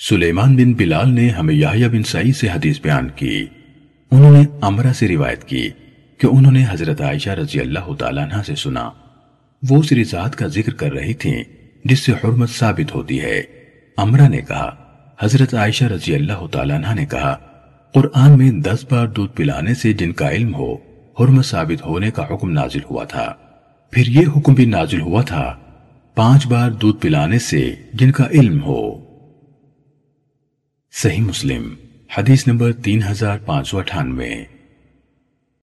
سلیمان بن بلال نے ہمیں یحییٰ بن سعید سے حدیث بیان کی۔ انہوں نے امرہ سے روایت کی کہ انہوں نے حضرت عائشہ رضی اللہ تعالیٰ عنہ سے سنا۔ وہ اس رضاعت کا ذکر کر رہی تھیں جس سے حرمت ثابت ہوتی ہے۔ امرہ نے کہا، حضرت عائشہ رضی اللہ تعالیٰ عنہ نے کہا، قرآن میں دس بار دودھ پلانے سے جن کا علم ہو، حرمت ثابت ہونے کا حکم نازل ہوا تھا۔ پھر یہ حکم بھی نازل ہوا تھا، پانچ بار دودھ پلانے سے جن کا علم ہو صحیح مسلم